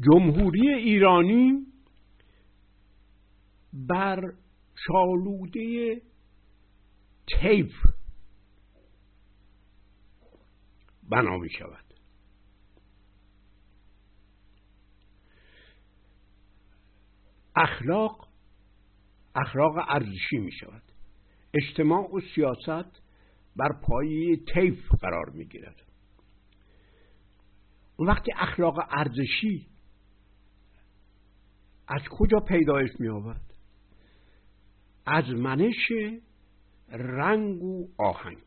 جمهوری ایرانی بر شالوده تیف بنا می شود. اخلاق اخلاق ارزشی می شود. اجتماع و سیاست بر پایه تیف قرار می گیرد. وقتی اخلاق ارزشی از کجا پیدایش می آود از منش رنگ و آهنگ.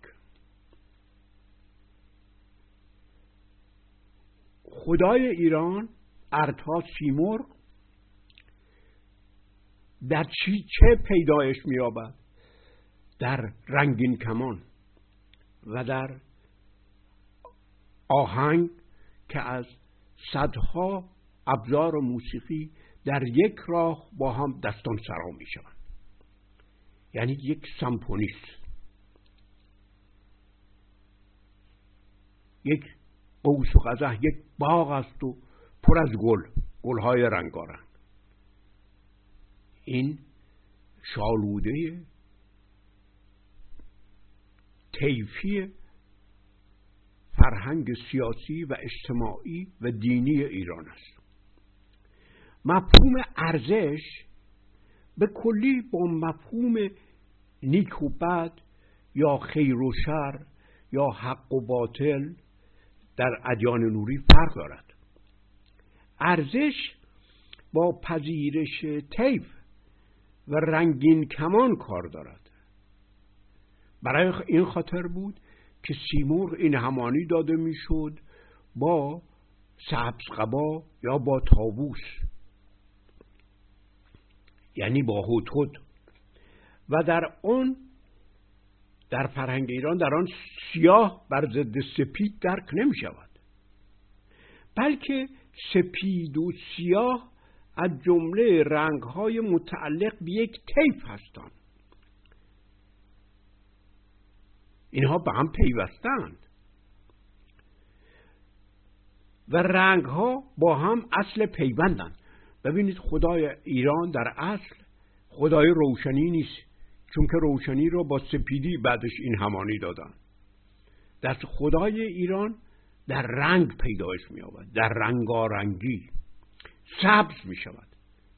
خدای ایران ارتا سیمرغ در چی چه پیدایش مییابد؟ در رنگین کمان و در آهنگ که از صدها ابزار و موسیقی در یک راه با هم دستان سرا می شوند یعنی یک سمپونیست. یک قوس و قزح یک باغ است و پر از گل گلهای رنگارنگ. این شالوده طیفی فرهنگ سیاسی و اجتماعی و دینی ایران است. مفهوم ارزش به کلی با مفهوم نیک و بد یا خیر و شر یا حق و باطل در ادیان نوری فرق دارد. ارزش با پذیرش طیف و رنگین کمان کار دارد. برای این خاطر بود که سیمور این همانی داده می‌شد با سبز قبا یا با تابوس یعنی با هوت و در آن در فرهنگ ایران در آن سیاه بر ضد سپید درک نمی شود بلکه سپید و سیاه از جمله رنگ های متعلق به یک طیف هستند. اینها به هم پیوستند. و رنگ ها با هم اصل پیوندند. ببینید خدای ایران در اصل خدای روشنی نیست چون که روشنی رو با سپیدی بعدش این همانی دادن. دست خدای ایران در رنگ پیدایش می آود در رنگارنگی. سبز می شود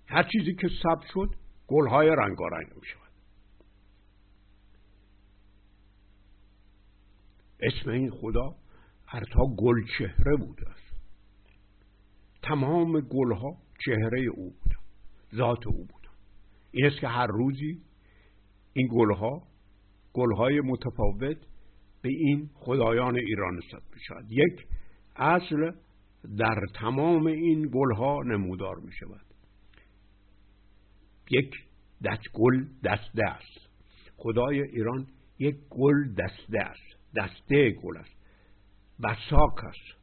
هر چیزی که سبز شد گلهای رنگارنگ می شود اسم این خدا گل چهره بوده است. تمام گلها چهره او بود ذات او بود. این است که هر روزی این گلها گلهای متفاوت به این خدایان ایران نسبت شود یک اصل در تمام این گلها نمودار می شود یک دست گل دسته است. خدای ایران یک گل دسته است. دسته گل است. بساک است.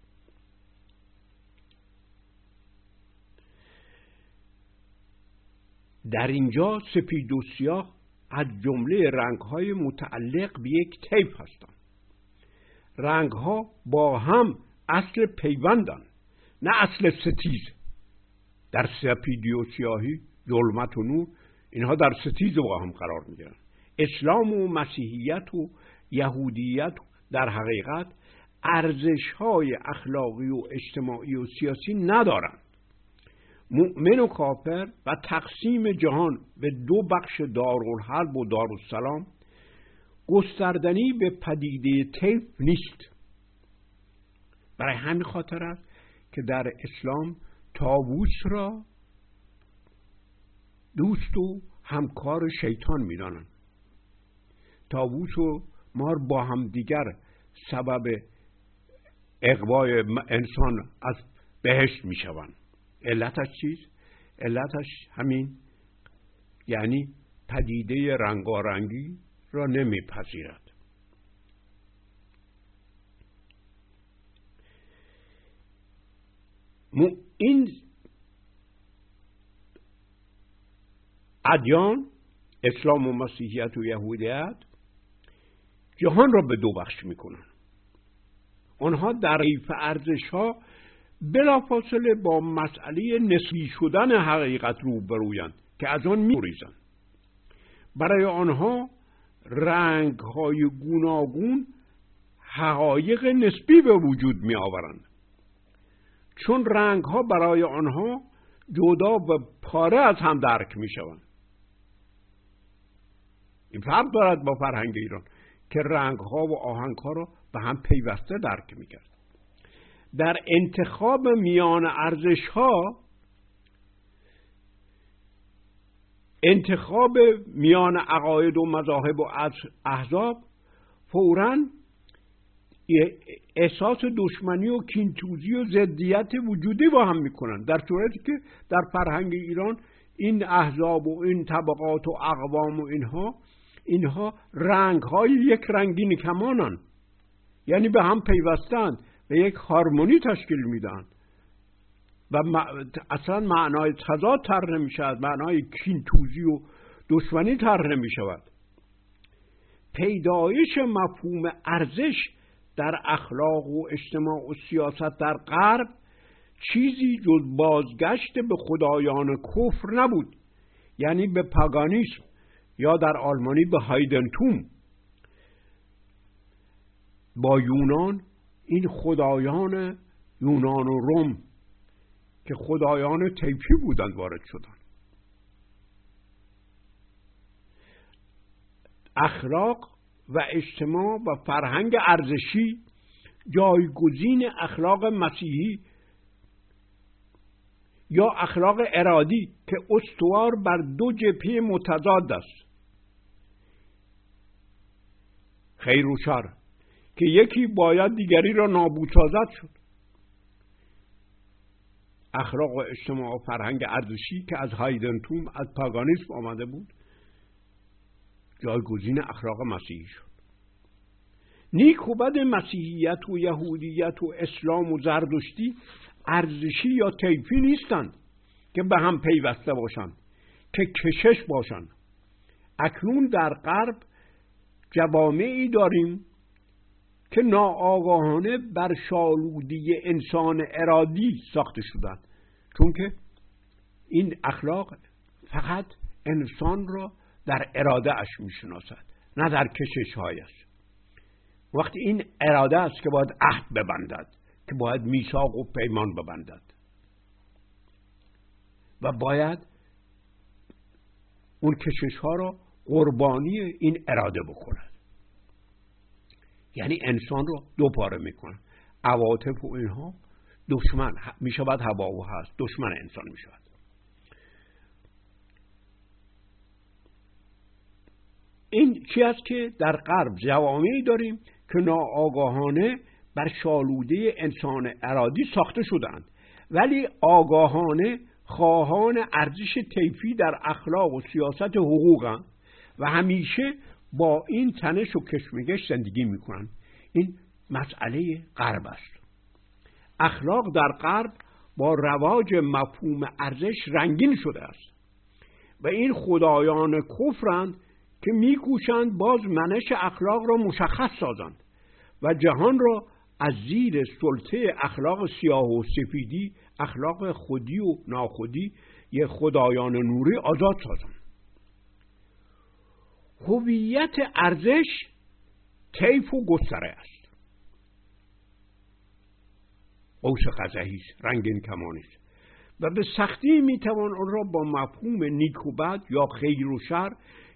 در اینجا سپید و سیاه از جمله رنگ های متعلق به یک طیف هستند. رنگ ها با هم اصل پیوندن نه اصل ستیز. در سپیدی و سیاهی ظلمت و نور اینها در ستیز با هم قرار می‌گیرن اسلام و مسیحیت و یهودیت در حقیقت ارزش های اخلاقی و اجتماعی و سیاسی ندارند. مؤمن و کافر و تقسیم جهان به دو بخش دارالحرب و دارالسلام گستردنی به پدیده طیف نیست. برای همین خاطر است که در اسلام تابوس را دوست و همکار شیطان می‌دانند. تابوس و مار با هم دیگر سبب اقوای انسان از بهشت می‌شوند. علتش چیست؟ علتش همین یعنی پدیده رنگارنگی را نمیپذیرد این ادیان اسلام و مسیحیت و یهودیت جهان را به دو بخش می‌کنن آنها در ریف ارزش ها بلافاصله با مسئله نسبی شدن حقیقت رو برویند که از آن میریزند برای آنها رنگ های گوناگون حقایق نسبی به وجود می آورند چون رنگ ها برای آنها جدا و پاره از هم درک می شوند این فرق دارد با فرهنگ ایران که رنگ ها و آهنگ ها را به هم پیوسته درک می کرد در انتخاب میان ارزش ها انتخاب میان عقاید و مذاهب و احزاب فورا احساس دشمنی و کینتوزی و ضدیت وجودی با هم می‌کنن. در صورتی که در فرهنگ ایران این احزاب و این طبقات و اقوام و اینها اینها رنگ های یک رنگین کمانن. یعنی به هم پیوستند. و یک هارمونی تشکیل میدن. و اصلا معنای تضاد تر نمی شود معنای کینتوزی و دشمنی تر نمی شود پیدایش مفهوم ارزش در اخلاق و اجتماع و سیاست در غرب چیزی جز بازگشت به خدایان کفر نبود. یعنی به پاگانیسم یا در آلمانی به هایدنتوم. با یونان این خدایان یونان و روم که خدایان تیپی بودند وارد شدن اخلاق و اجتماع و فرهنگ ارزشی جایگزین اخلاق مسیحی یا اخلاق ارادی که استوار بر دو جبهه متضاد است. خیر و شر. که یکی باید دیگری را نابود سازد شد. اخلاق و اجتماع و فرهنگ ارزشی که از هایدنتوم از پاگانیسم آمده بود جایگزین اخلاق مسیحی شد. نیک و بد مسیحیت و یهودیت و اسلام و زردشتی ارزشی یا تیفی نیستند که به هم پیوسته باشند که کشش باشند. اکنون در غرب جوامعی داریم که ناآگاهانه بر شالودی انسان ارادی ساخته شدند چون که این اخلاق فقط انسان را در اراده اش می‌شناسد نه در کشش هایش وقتی این اراده است که باید عهد ببندد که باید میثاق و پیمان ببندد. و باید اون کشش ها را قربانی این اراده بکند یعنی انسان رو دو پاره می‌کنه. عواطف و اینها دشمن می‌شود هوا و هست دشمن انسان می‌شود. این چی است که در غرب جوامعی داریم که ناآگاهانه بر شالوده انسان ارادی ساخته شدند ولی آگاهانه خواهان ارزش تیفی در اخلاق و سیاست حقوقند و همیشه با این تنش و کشمکش زندگی می‌کنن. این مسئله غرب است. اخلاق در غرب با رواج مفهوم ارزش رنگین شده است. و این خدایان کفرند که میکوشند باز منش اخلاق را مشخص سازند و جهان را از زیر سلطه اخلاق سیاه و سفیدی اخلاق خودی و ناخودی یه خدایان نوری آزاد سازند. هویت ارزش طیف و گستره است. قوس قزحی است رنگین کمانی است. و به سختی می‌توان آن را با مفهوم نیک و بد یا خیر و شر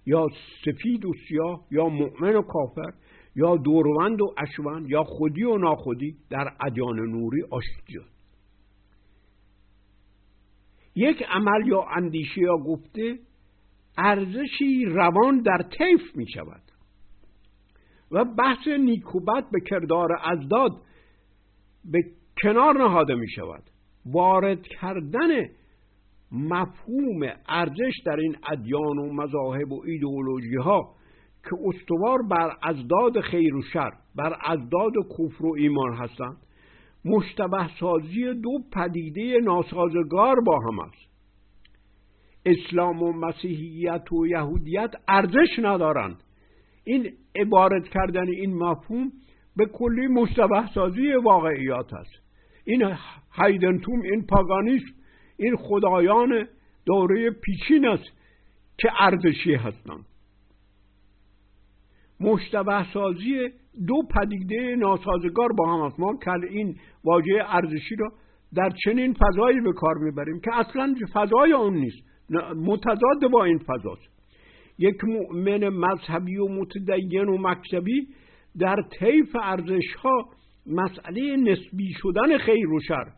یا سفید و سیاه یا مؤمن و کافر یا دوروند و اشون یا خودی و ناخودی در ادیان نوری آشتی یک عمل یا اندیشه یا گفته ارزشی روان در طیف می شود. و بحث نیکوبت به کردار ازداد به کنار نهاده می شود. وارد کردن مفهوم ارزش در این ادیان و مذاهب و ایدئولوژی ها که استوار بر ازداد خیر و شر بر ازداد کفر و ایمان هستند مشتبه سازی دو پدیده ناسازگار با هم است. اسلام و مسیحیت و یهودیت ارزش ندارند. این عبارت کردن این مفهوم به کلی مشتبه سازی واقعیات است. این هایدنتوم این پاگانیسم این خدایان دوره پیچین است که ارزشی هستند. مشتبه سازی دو پدیده ناسازگار با هم است. ما کل این واژه ارزشی را در چنین فضایی به کار می‌بریم که اصلا فضای اون نیست. متضاد با این فضاست یک مؤمن مذهبی و متدین و مکتبی در طیف ارزش ها مسئله نسبی شدن خیر و شر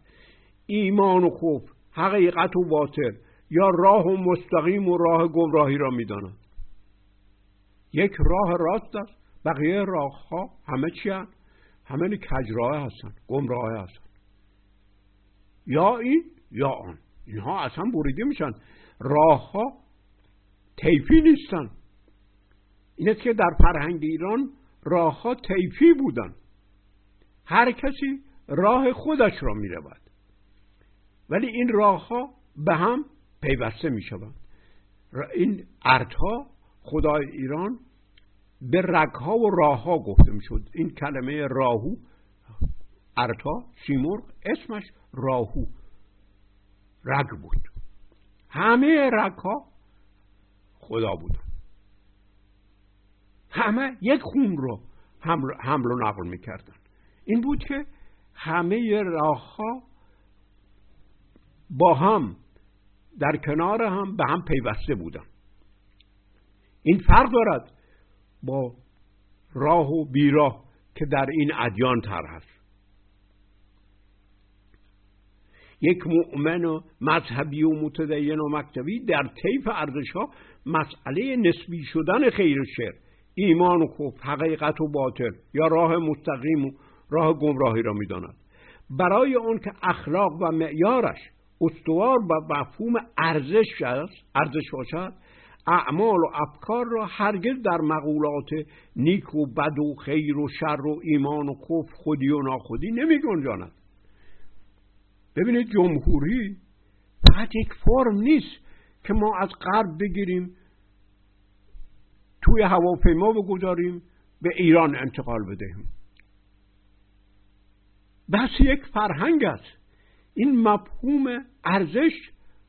ایمان و خوف حقیقت و باطل یا راه و مستقیم و راه گمراهی را می‌داند. یک راه راست است. بقیه راه ها همه چی هست؟ همه کجراه هستن گمراه هستن. یا این یا آن. اینها اصلا بریده میشن. راه ها تیفی نیستن. این که در فرهنگ ایران راه ها تیفی بودن. هر کسی راه خودش را می رود ولی این راه ها به هم پیوسته می شود این ارتها خدای ایران به رگها و راه ها گفته می شد این کلمه راهو ارتا سیمرغ اسمش راهو. رگ بود. همه رگها خدا بودن. همه یک خون رو حمل و نقل می‌کردن. این بود که همه راه ها با هم در کنار هم به هم پیوسته بودن. این فرق دارد با راه و بیراه که در این ادیان تر هست یک مؤمن و مذهبی و متدین و مکتبی در طیف ارزش ها مسئله نسبی شدن خیر و شر ایمان و خوف حقیقت و باطل یا راه مستقیم و راه گمراهی را می‌داند. برای آن که اخلاق و معیارش استوار و مفهوم ارزش است ارزش باشد اعمال و افکار را هرگز در مقولات نیک و بد و خیر و شر و ایمان و کف خودی و ناخودی نمی گنجاند ببینید جمهوری فقط یک فرم نیست که ما از غرب بگیریم توی هواپیما بگذاریم به ایران انتقال بدهیم. بس یک فرهنگ است. این مفهوم ارزش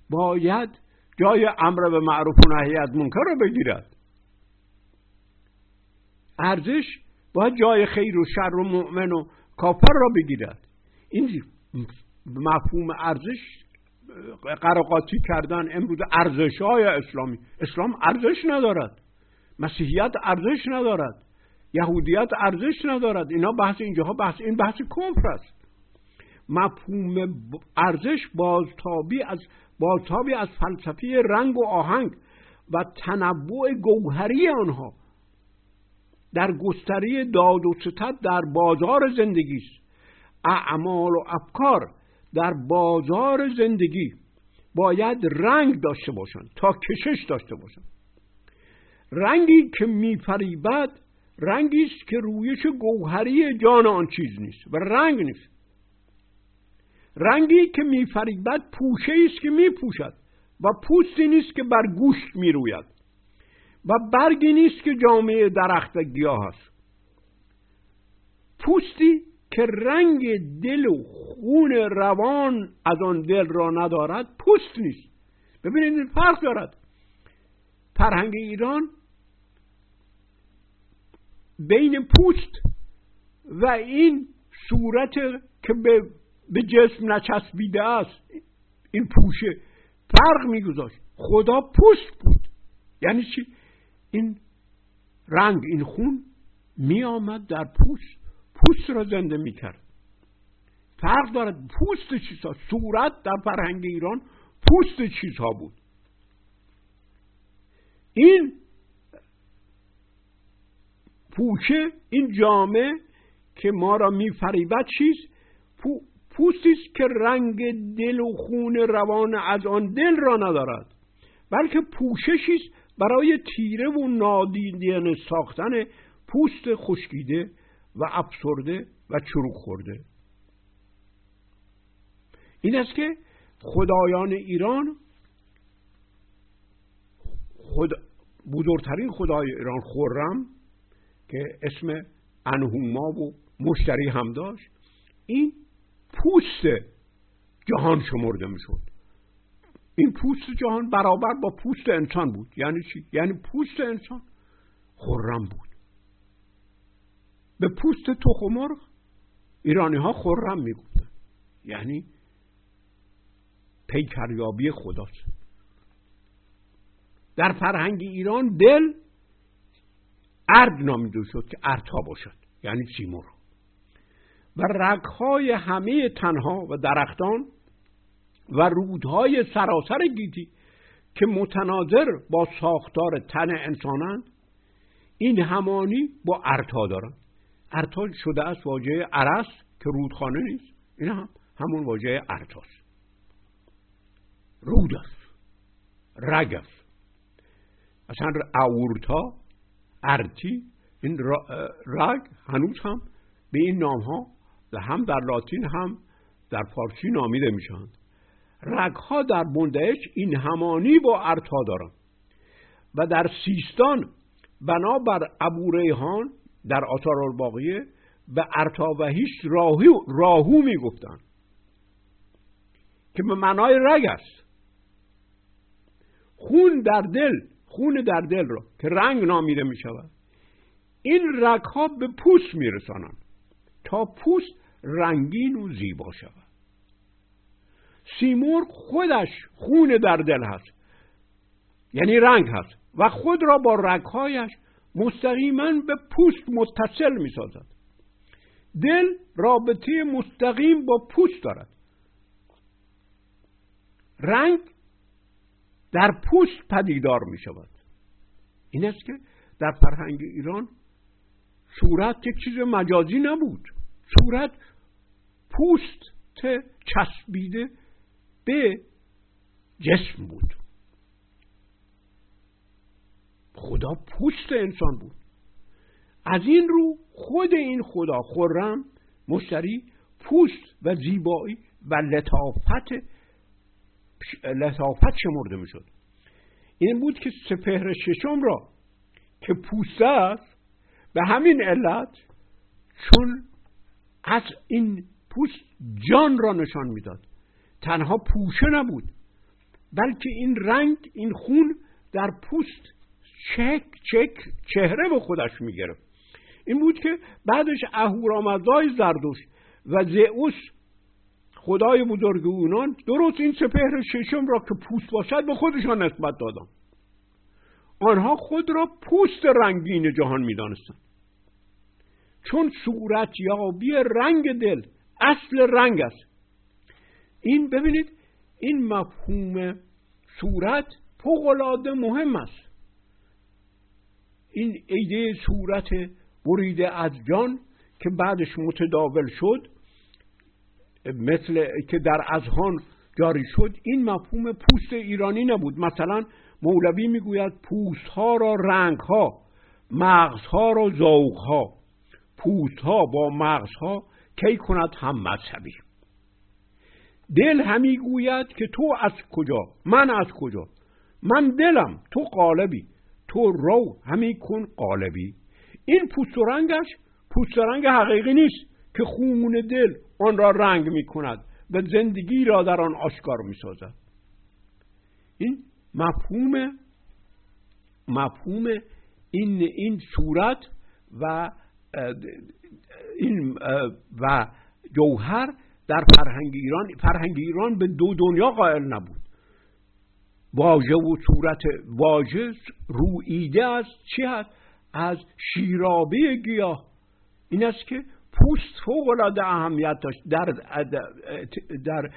باید جای امر به معروف و نهی از منکر را بگیرد. ارزش باید جای خیر و شر و مؤمن و کافر را بگیرد. این مفهوم ارزش قراقاتی کردن امروز ارزش های اسلامی. اسلام ارزش ندارد. مسیحیت ارزش ندارد. یهودیت ارزش ندارد. اینا بحث اینجاها بحث این بحث کفر است. مفهوم ارزش بازتابی از بازتابی از فلسفه رنگ و آهنگ و تنوع گوهری آنها در گستری داد و ستد در بازار زندگی است اعمال و افکار در بازار زندگی باید رنگ داشته باشند تا کشش داشته باشند رنگی که میفریبد رنگی است که رویش گوهری جان آن چیز نیست و رنگ نیست. رنگی که میفریبد پوشه است که میپوشد و پوستی نیست که بر گوشت می‌روید و برگی نیست که جامعه درخت گیاه است. پوستی که رنگ دل و خون روان از آن دل را ندارد پوست نیست. ببینید فرق دارد. فرهنگ ایران بین پوست و این صورت که به, به جسم نچسبیده است این پوشه فرق میگذاشت. خدا پوست بود. یعنی چی؟ این رنگ این خون می آمد در پوست. پوست را زنده می کرد فرق دارد پوست چیزها. صورت در فرهنگ ایران پوست چیزها بود. این پوشه این جامعه که ما را میفریبد چیز؟ پوستی است که رنگ دل و خون روان از آن دل را ندارد. بلکه پوششی است برای تیره و نادیدن ساختن پوست خشکیده. و افسرده و چروک خورده. این است که خدایان ایران خود بزرگترین خدای ایران خورم که اسم انهوما و مشتری هم داشت. این پوست جهان شمرده می‌شد. این پوست جهان برابر با پوست انسان بود. یعنی چی؟ یعنی پوست انسان خرم بود. به پوست تخمرغ ایرانی ها خرم می‌گفتن. یعنی پیکریابی خداست. در فرهنگ ایران دل ارد نامیده شد که ارتا باشد. یعنی سیمور و رگهای همه تنها و درختان و رودهای سراسر گیتی که متناظر با ساختار تن انسانند این همانی با ارتا دارند. ارتا شده است واژه عرس که رودخانه نیست. این هم همون واژه ارتاست رود است. رگ است. اصلا اورتا ارتی این رگ هنوز هم به این نام ها هم در لاتین هم در فارسی نامیده میشن رگ ها در بندهش این همانی با ارتا دارن. و در سیستان بنابر ابو ریحان در آثار الباقیه به ارتاوهیش راهو, راهو می‌گفتن. که به معنای رگ است. خون در دل خون در دل را که رنگ نامیده می شود این رگ ها به پوست می رسانند تا پوست رنگین و زیبا شود. سیمور خودش خون در دل هست. یعنی رنگ هست و خود را با رگهایش مستقیما به پوست متصل می سازد دل رابطه مستقیم با پوست دارد. رنگ در پوست پدیدار می شود این است که در فرهنگ ایران صورت یک چیز مجازی نبود. صورت پوست چسبیده به جسم بود. خدا پوست انسان بود. از این رو خود این خدا خرم مشتری پوست و زیبایی و لطافت لطافت شمرده می‌شد. این بود که سپهر ششم را که پوسته است به همین علت چون از این پوست جان را نشان می‌داد. تنها پوشه نبود بلکه این رنگ این خون در پوست چک چک چهره به خودش می‌گرفت این بود که بعدش اهورامزدای زردوش و زئوس خدای بزرگ اونان درست این سپهر ششم را که پوست باشد به خودشان نسبت دادن. آنها خود را پوست رنگین جهان می‌دانستند. چون صورت یابی رنگ دل اصل رنگ است. این ببینید این مفهوم صورت فوقالعاده مهم است. این ایده صورت بریده از جان که بعدش متداول شد مثل که در اذهان جاری شد این مفهوم پوست ایرانی نبود. مثلا مولوی می‌گوید پوست ها را رنگ ها مغز ها را ذوق ها پوست ها با مغز ها کی کند هم مذهبی؟ دل همی گوید که تو از کجا؟ من از کجا؟ من دلم تو قالبی. تو رو همی کن قالبی. این پوست و رنگش پوست و رنگ حقیقی نیست که خون دل آن را رنگ می کند و زندگی را در آن آشکار می سازد این مفهوم مفهوم این این صورت و این و جوهر در فرهنگ ایران فرهنگ ایران به دو دنیا قائل نبود. واژه و صورت واژه رویده از چی هست؟ از شیرابه گیاه. این است که پوست فوق العاده اهمیت داشت در در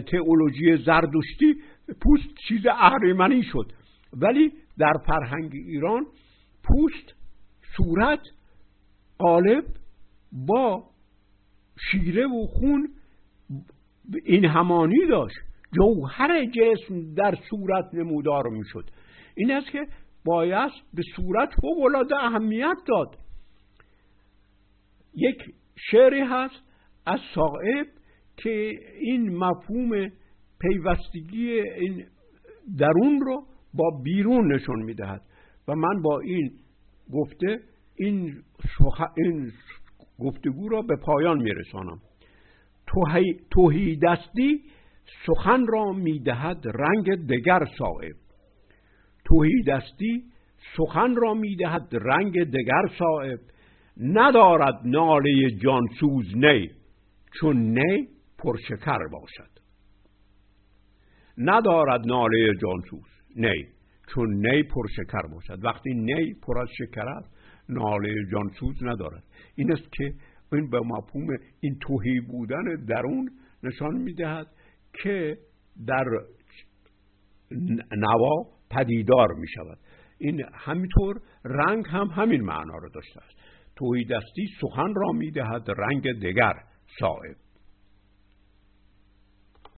تئولوژی زردشتی پوست چیز اهریمنی شد. ولی در فرهنگ ایران پوست صورت قالب با شیره و خون این همانی داشت. جوهر جسم در صورت نمودار می‌شد. این است که باید به صورت فوق العاده اهمیت داد. یک شعری هست از صاحب که این مفهوم پیوستگی این درون رو با بیرون نشون می‌دهد و من با این گفته این, این گفتگو را به پایان میرسانم. توهی دستی سخن را می‌دهد رنگ دگر صاحب توهی دستی سخن را می‌دهد رنگ دگر صاحب ندارد ناله جانسوز نی چون نی پرشکر باشد. ندارد ناله جانسوز نی چون نی پرشکر باشد. وقتی نی پر از شکر است ناله جانسوز ندارد. این است که این به مفهوم این توهی بودن درون نشان می‌دهد. که در نوا پدیدار می شود این همینطور رنگ هم همین معنا رو داشته است. توهی دستی سخن را می‌دهد رنگ دگر صاحب.